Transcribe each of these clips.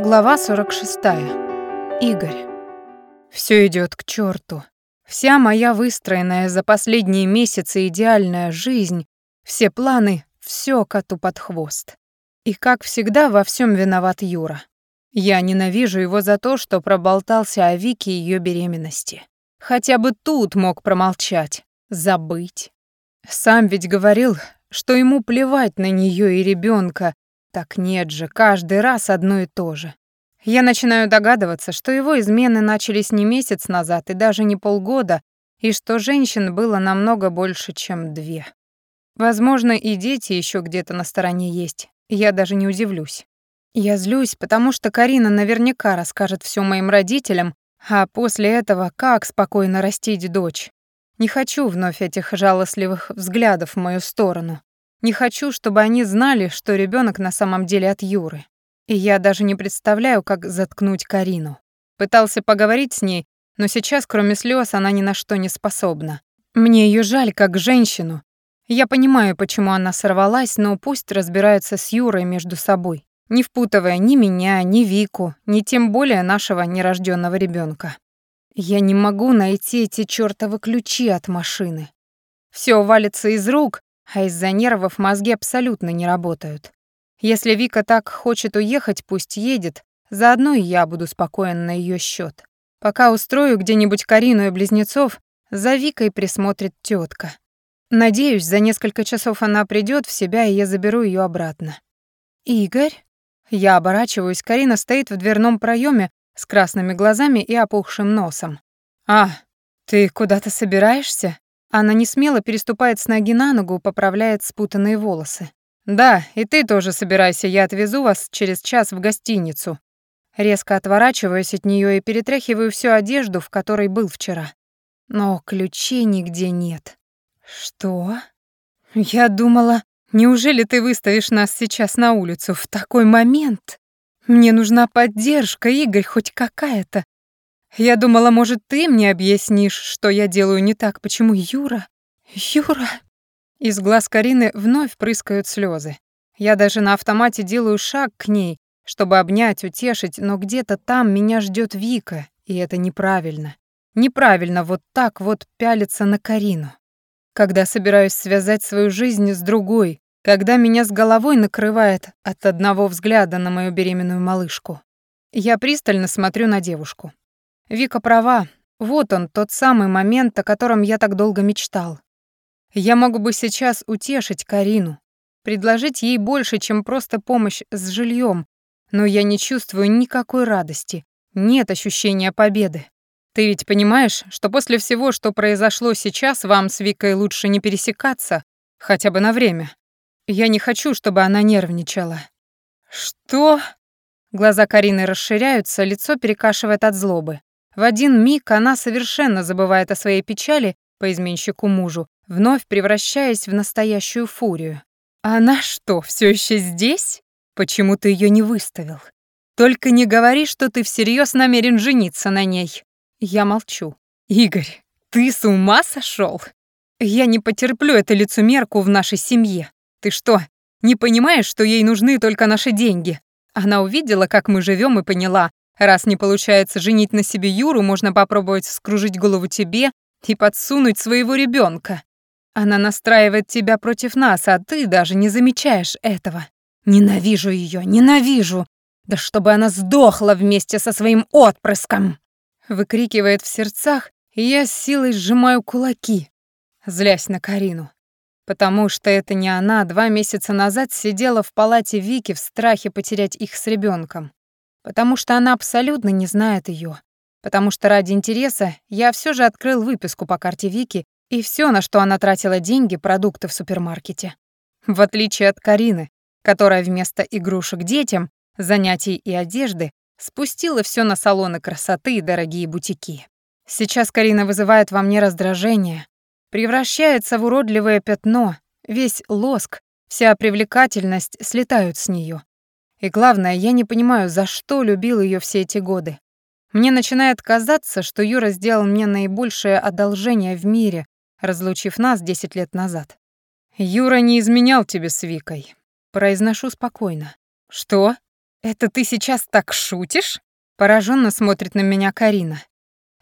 Глава 46. Игорь. Все идет к черту. Вся моя выстроенная за последние месяцы идеальная жизнь, все планы, все коту под хвост. И как всегда во всем виноват Юра. Я ненавижу его за то, что проболтался о Вике и ее беременности. Хотя бы тут мог промолчать, забыть. Сам ведь говорил, что ему плевать на нее и ребенка, так нет же, каждый раз одно и то же. Я начинаю догадываться, что его измены начались не месяц назад и даже не полгода, и что женщин было намного больше, чем две. Возможно, и дети еще где-то на стороне есть. Я даже не удивлюсь. Я злюсь, потому что Карина наверняка расскажет все моим родителям, а после этого как спокойно растить дочь. Не хочу вновь этих жалостливых взглядов в мою сторону. Не хочу, чтобы они знали, что ребенок на самом деле от Юры. И я даже не представляю, как заткнуть Карину. Пытался поговорить с ней, но сейчас, кроме слез, она ни на что не способна. Мне ее жаль как женщину. Я понимаю, почему она сорвалась, но пусть разбирается с Юрой между собой, не впутывая ни меня, ни Вику, ни тем более нашего нерожденного ребенка. Я не могу найти эти чёртовы ключи от машины. Все валится из рук, а из-за нервов мозги абсолютно не работают. Если Вика так хочет уехать, пусть едет, заодно и я буду спокоен на ее счет. Пока устрою где-нибудь Карину и близнецов, за Викой присмотрит тетка. Надеюсь, за несколько часов она придет в себя, и я заберу ее обратно. Игорь? Я оборачиваюсь, Карина стоит в дверном проеме с красными глазами и опухшим носом. А, ты куда-то собираешься? Она не смело переступает с ноги на ногу, поправляет спутанные волосы. «Да, и ты тоже собирайся, я отвезу вас через час в гостиницу». Резко отворачиваюсь от нее и перетряхиваю всю одежду, в которой был вчера. Но ключей нигде нет. «Что?» «Я думала, неужели ты выставишь нас сейчас на улицу в такой момент? Мне нужна поддержка, Игорь, хоть какая-то. Я думала, может, ты мне объяснишь, что я делаю не так, почему Юра... Юра... Из глаз Карины вновь прыскают слезы. Я даже на автомате делаю шаг к ней, чтобы обнять, утешить, но где-то там меня ждет Вика, и это неправильно. Неправильно вот так вот пялиться на Карину. Когда собираюсь связать свою жизнь с другой, когда меня с головой накрывает от одного взгляда на мою беременную малышку. Я пристально смотрю на девушку. Вика права. Вот он, тот самый момент, о котором я так долго мечтал. Я могу бы сейчас утешить Карину, предложить ей больше, чем просто помощь с жильем, но я не чувствую никакой радости, нет ощущения победы. Ты ведь понимаешь, что после всего, что произошло сейчас, вам с Викой лучше не пересекаться, хотя бы на время. Я не хочу, чтобы она нервничала. Что? Глаза Карины расширяются, лицо перекашивает от злобы. В один миг она совершенно забывает о своей печали по изменщику мужу, вновь превращаясь в настоящую фурию. «Она что, все еще здесь? Почему ты ее не выставил? Только не говори, что ты всерьез намерен жениться на ней». Я молчу. «Игорь, ты с ума сошел? Я не потерплю эту лицемерку в нашей семье. Ты что, не понимаешь, что ей нужны только наши деньги? Она увидела, как мы живем, и поняла, Раз не получается женить на себе Юру, можно попробовать вскружить голову тебе и подсунуть своего ребенка. Она настраивает тебя против нас, а ты даже не замечаешь этого. Ненавижу ее, ненавижу. Да чтобы она сдохла вместе со своим отпрыском. Выкрикивает в сердцах, и я с силой сжимаю кулаки, злясь на Карину. Потому что это не она два месяца назад сидела в палате Вики в страхе потерять их с ребенком потому что она абсолютно не знает ее, потому что ради интереса я все же открыл выписку по карте Вики и все, на что она тратила деньги, продукты в супермаркете. В отличие от Карины, которая вместо игрушек детям, занятий и одежды спустила все на салоны красоты и дорогие бутики. Сейчас Карина вызывает во мне раздражение, превращается в уродливое пятно, весь лоск, вся привлекательность слетают с нее. И главное, я не понимаю, за что любил ее все эти годы. Мне начинает казаться, что Юра сделал мне наибольшее одолжение в мире, разлучив нас 10 лет назад. Юра не изменял тебе с Викой. Произношу спокойно. Что? Это ты сейчас так шутишь? Пораженно смотрит на меня Карина.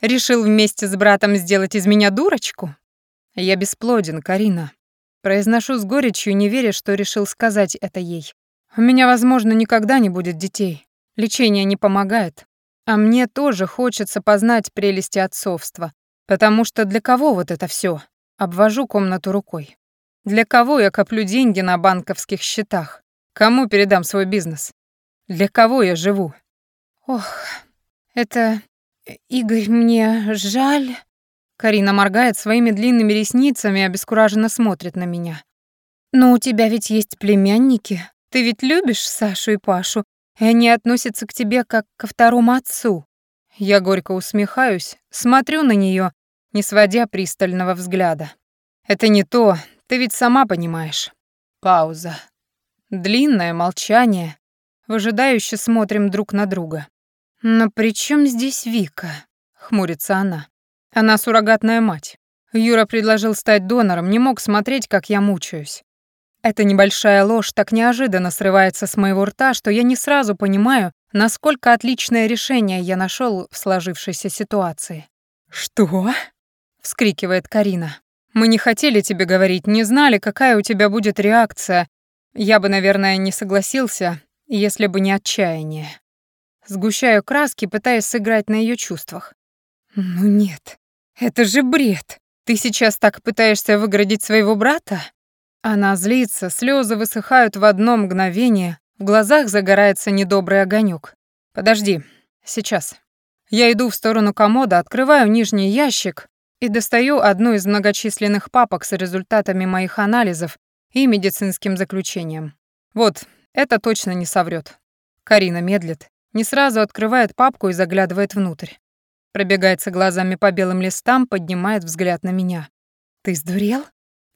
Решил вместе с братом сделать из меня дурочку? Я бесплоден, Карина. Произношу с горечью, не веря, что решил сказать это ей. У меня, возможно, никогда не будет детей. Лечение не помогает. А мне тоже хочется познать прелести отцовства. Потому что для кого вот это все? Обвожу комнату рукой. Для кого я коплю деньги на банковских счетах? Кому передам свой бизнес? Для кого я живу? Ох, это... Игорь, мне жаль. Карина моргает своими длинными ресницами и обескураженно смотрит на меня. Но у тебя ведь есть племянники. Ты ведь любишь Сашу и Пашу, и они относятся к тебе как ко второму отцу. Я горько усмехаюсь, смотрю на нее, не сводя пристального взгляда. Это не то, ты ведь сама понимаешь. Пауза. Длинное молчание. Выжидающе смотрим друг на друга. «Но при чем здесь Вика?» — хмурится она. «Она суррогатная мать. Юра предложил стать донором, не мог смотреть, как я мучаюсь. Эта небольшая ложь так неожиданно срывается с моего рта, что я не сразу понимаю, насколько отличное решение я нашел в сложившейся ситуации. «Что?» — вскрикивает Карина. «Мы не хотели тебе говорить, не знали, какая у тебя будет реакция. Я бы, наверное, не согласился, если бы не отчаяние. Сгущаю краски, пытаясь сыграть на ее чувствах. Ну нет, это же бред. Ты сейчас так пытаешься выградить своего брата? Она злится, слезы высыхают в одно мгновение, в глазах загорается недобрый огонек. Подожди, сейчас. Я иду в сторону комода, открываю нижний ящик и достаю одну из многочисленных папок с результатами моих анализов и медицинским заключением. Вот, это точно не соврет. Карина медлит, не сразу открывает папку и заглядывает внутрь. Пробегается глазами по белым листам, поднимает взгляд на меня. «Ты сдурел?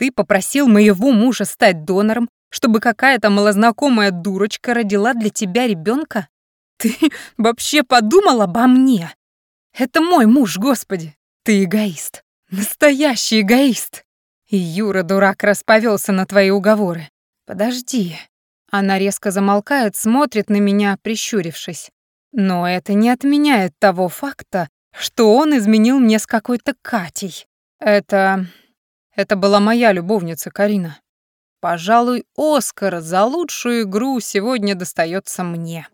Ты попросил моего мужа стать донором, чтобы какая-то малознакомая дурочка родила для тебя ребенка? Ты вообще подумал обо мне? Это мой муж, господи! Ты эгоист, настоящий эгоист!» И Юра, дурак, расповелся на твои уговоры. «Подожди, она резко замолкает, смотрит на меня, прищурившись. Но это не отменяет того факта, что он изменил мне с какой-то Катей. Это... это была моя любовница Карина. Пожалуй, Оскар за лучшую игру сегодня достается мне.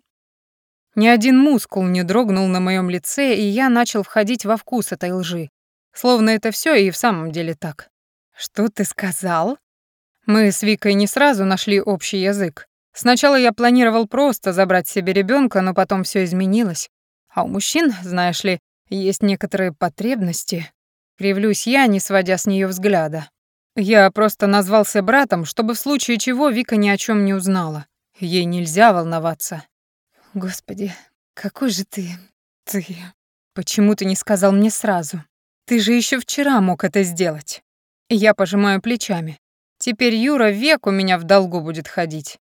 Ни один мускул не дрогнул на моем лице, и я начал входить во вкус этой лжи. Словно это все и в самом деле так. «Что ты сказал?» Мы с Викой не сразу нашли общий язык. Сначала я планировал просто забрать себе ребенка, но потом все изменилось. А у мужчин, знаешь ли, есть некоторые потребности. Кривлюсь я, не сводя с нее взгляда. Я просто назвался братом, чтобы в случае чего Вика ни о чем не узнала. Ей нельзя волноваться. Господи, какой же ты... ты... Почему ты не сказал мне сразу? Ты же еще вчера мог это сделать. Я пожимаю плечами. Теперь Юра век у меня в долгу будет ходить.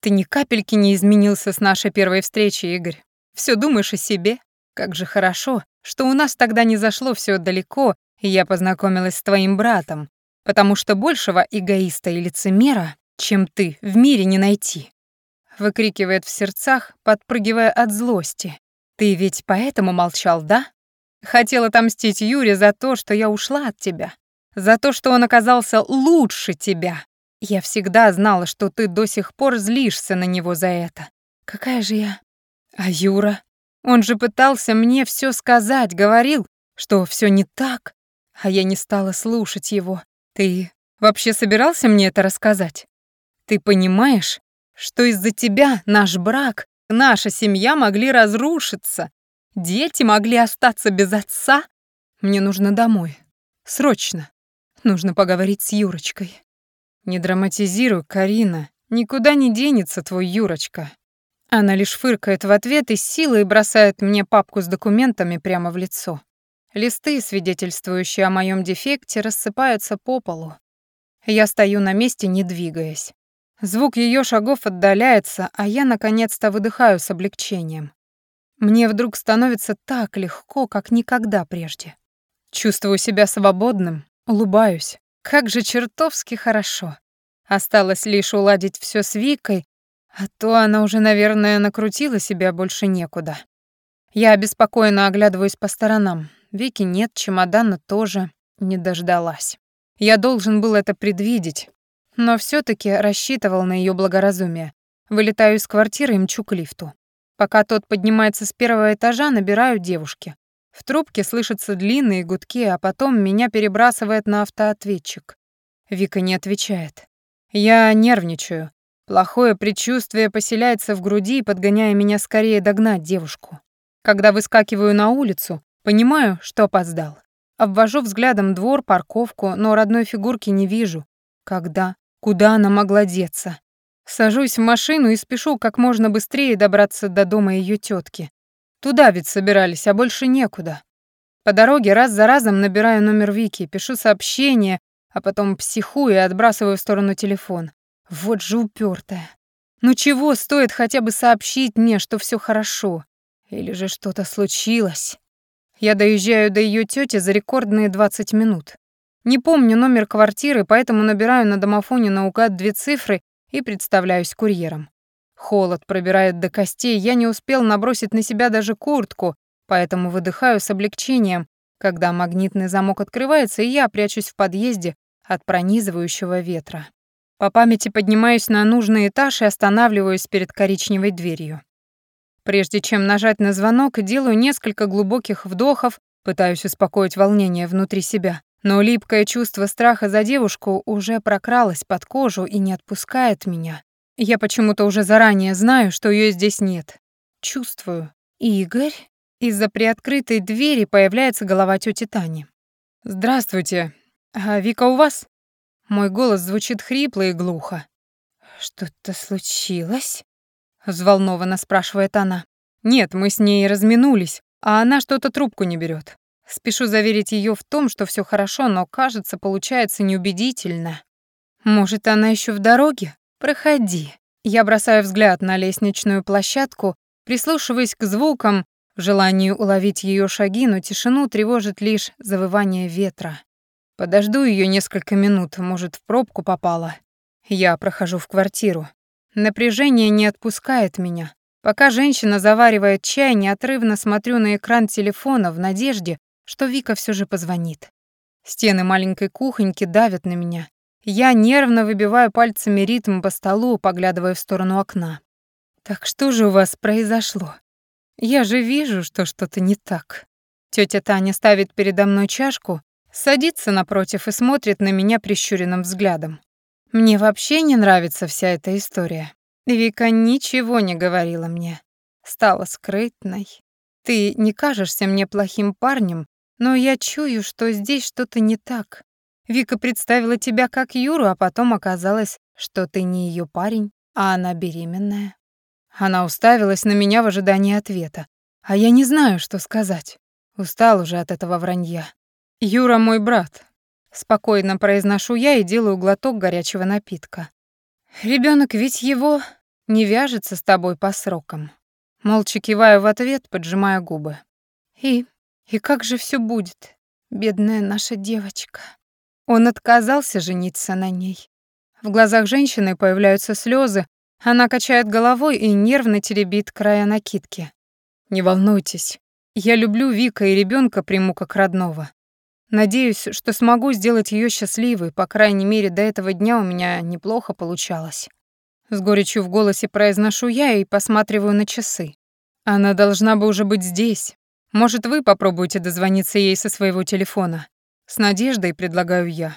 Ты ни капельки не изменился с нашей первой встречи, Игорь. Все думаешь о себе. Как же хорошо, что у нас тогда не зашло все далеко, я познакомилась с твоим братом, потому что большего эгоиста и лицемера, чем ты, в мире не найти. Выкрикивает в сердцах, подпрыгивая от злости. Ты ведь поэтому молчал, да? Хотел отомстить Юре за то, что я ушла от тебя за то, что он оказался лучше тебя. Я всегда знала, что ты до сих пор злишься на него за это. Какая же я? А Юра? Он же пытался мне все сказать, говорил, что все не так, а я не стала слушать его. Ты вообще собирался мне это рассказать? Ты понимаешь, что из-за тебя наш брак, наша семья могли разрушиться, дети могли остаться без отца? Мне нужно домой. Срочно. Нужно поговорить с Юрочкой. Не драматизируй, Карина. Никуда не денется твой Юрочка. Она лишь фыркает в ответ и силой бросает мне папку с документами прямо в лицо. Листы, свидетельствующие о моем дефекте, рассыпаются по полу. Я стою на месте, не двигаясь. Звук ее шагов отдаляется, а я наконец-то выдыхаю с облегчением. Мне вдруг становится так легко, как никогда прежде. Чувствую себя свободным, Улыбаюсь. Как же чертовски хорошо. Осталось лишь уладить все с Викой, А то она уже, наверное, накрутила себя больше некуда. Я обеспокоенно оглядываюсь по сторонам. Вики нет, чемодана тоже не дождалась. Я должен был это предвидеть, но все таки рассчитывал на ее благоразумие. Вылетаю из квартиры и мчу к лифту. Пока тот поднимается с первого этажа, набираю девушки. В трубке слышатся длинные гудки, а потом меня перебрасывает на автоответчик. Вика не отвечает. Я нервничаю. Плохое предчувствие поселяется в груди, подгоняя меня скорее догнать девушку. Когда выскакиваю на улицу, понимаю, что опоздал. Обвожу взглядом двор, парковку, но родной фигурки не вижу. Когда? Куда она могла деться? Сажусь в машину и спешу как можно быстрее добраться до дома ее тетки. Туда ведь собирались, а больше некуда. По дороге раз за разом набираю номер Вики, пишу сообщение, а потом психую и отбрасываю в сторону телефон. Вот же упертая. Ну чего стоит хотя бы сообщить мне, что все хорошо? Или же что-то случилось? Я доезжаю до ее тети за рекордные 20 минут. Не помню номер квартиры, поэтому набираю на домофоне наугад две цифры и представляюсь курьером. Холод пробирает до костей, я не успел набросить на себя даже куртку, поэтому выдыхаю с облегчением, когда магнитный замок открывается, и я прячусь в подъезде от пронизывающего ветра. По памяти поднимаюсь на нужный этаж и останавливаюсь перед коричневой дверью. Прежде чем нажать на звонок, делаю несколько глубоких вдохов, пытаюсь успокоить волнение внутри себя. Но липкое чувство страха за девушку уже прокралось под кожу и не отпускает меня. Я почему-то уже заранее знаю, что ее здесь нет. Чувствую. Игорь? Из-за приоткрытой двери появляется голова тети Тани. «Здравствуйте. А Вика у вас?» Мой голос звучит хрипло и глухо. «Что-то случилось?» — взволнованно спрашивает она. «Нет, мы с ней разминулись, а она что-то трубку не берет. Спешу заверить ее в том, что все хорошо, но, кажется, получается неубедительно. Может, она еще в дороге? Проходи. Я бросаю взгляд на лестничную площадку, прислушиваясь к звукам, в желании уловить ее шаги, но тишину тревожит лишь завывание ветра. Подожду ее несколько минут, может, в пробку попала. Я прохожу в квартиру. Напряжение не отпускает меня. Пока женщина заваривает чай, неотрывно смотрю на экран телефона в надежде, что Вика все же позвонит. Стены маленькой кухоньки давят на меня. Я нервно выбиваю пальцами ритм по столу, поглядывая в сторону окна. «Так что же у вас произошло? Я же вижу, что что-то не так». Тётя Таня ставит передо мной чашку, садится напротив и смотрит на меня прищуренным взглядом. Мне вообще не нравится вся эта история. Вика ничего не говорила мне. Стала скрытной. Ты не кажешься мне плохим парнем, но я чую, что здесь что-то не так. Вика представила тебя как Юру, а потом оказалось, что ты не ее парень, а она беременная. Она уставилась на меня в ожидании ответа, а я не знаю, что сказать. Устал уже от этого вранья. Юра мой брат. Спокойно произношу я и делаю глоток горячего напитка. Ребенок ведь его не вяжется с тобой по срокам. Молча киваю в ответ, поджимая губы. И и как же все будет, бедная наша девочка? Он отказался жениться на ней. В глазах женщины появляются слезы, она качает головой и нервно теребит края накидки. Не волнуйтесь, я люблю Вика и ребенка приму как родного. Надеюсь, что смогу сделать ее счастливой, по крайней мере, до этого дня у меня неплохо получалось. С горечью в голосе произношу я и посматриваю на часы. Она должна бы уже быть здесь, может, вы попробуете дозвониться ей со своего телефона? С надеждой предлагаю я.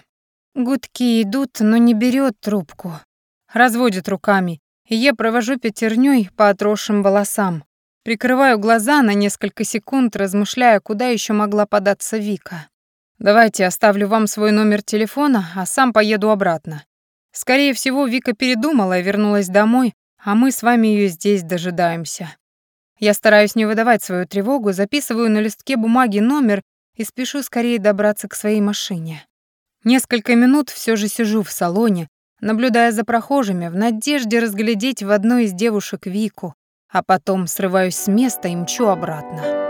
Гудки идут, но не берет трубку. Разводит руками, я провожу пятерней по отросшим волосам. Прикрываю глаза на несколько секунд, размышляя, куда еще могла податься Вика. Давайте оставлю вам свой номер телефона, а сам поеду обратно. Скорее всего, Вика передумала и вернулась домой, а мы с вами ее здесь дожидаемся. Я стараюсь не выдавать свою тревогу, записываю на листке бумаги номер и спешу скорее добраться к своей машине. Несколько минут все же сижу в салоне, наблюдая за прохожими в надежде разглядеть в одной из девушек Вику, а потом срываюсь с места и мчу обратно.